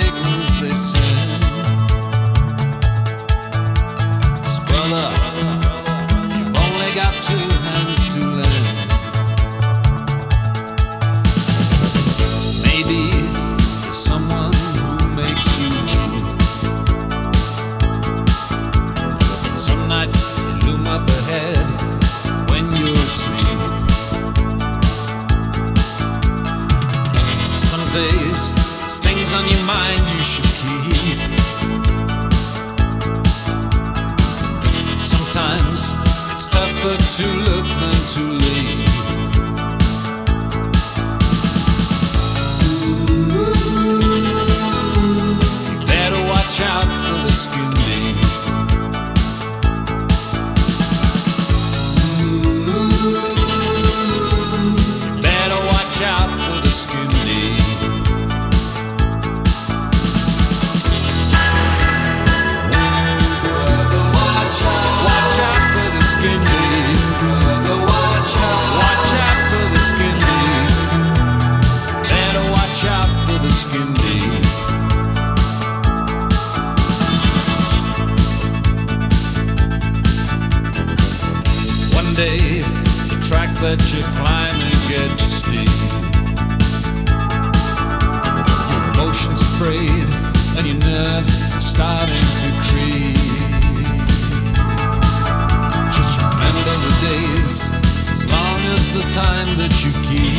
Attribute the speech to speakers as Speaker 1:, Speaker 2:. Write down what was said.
Speaker 1: sick on your mind you should keep. Sometimes it's tougher to look than to leave. One day, the track that you're gets steep. Your emotions and your nerves starting to creep. Just remember the days, as long as the time that you keep.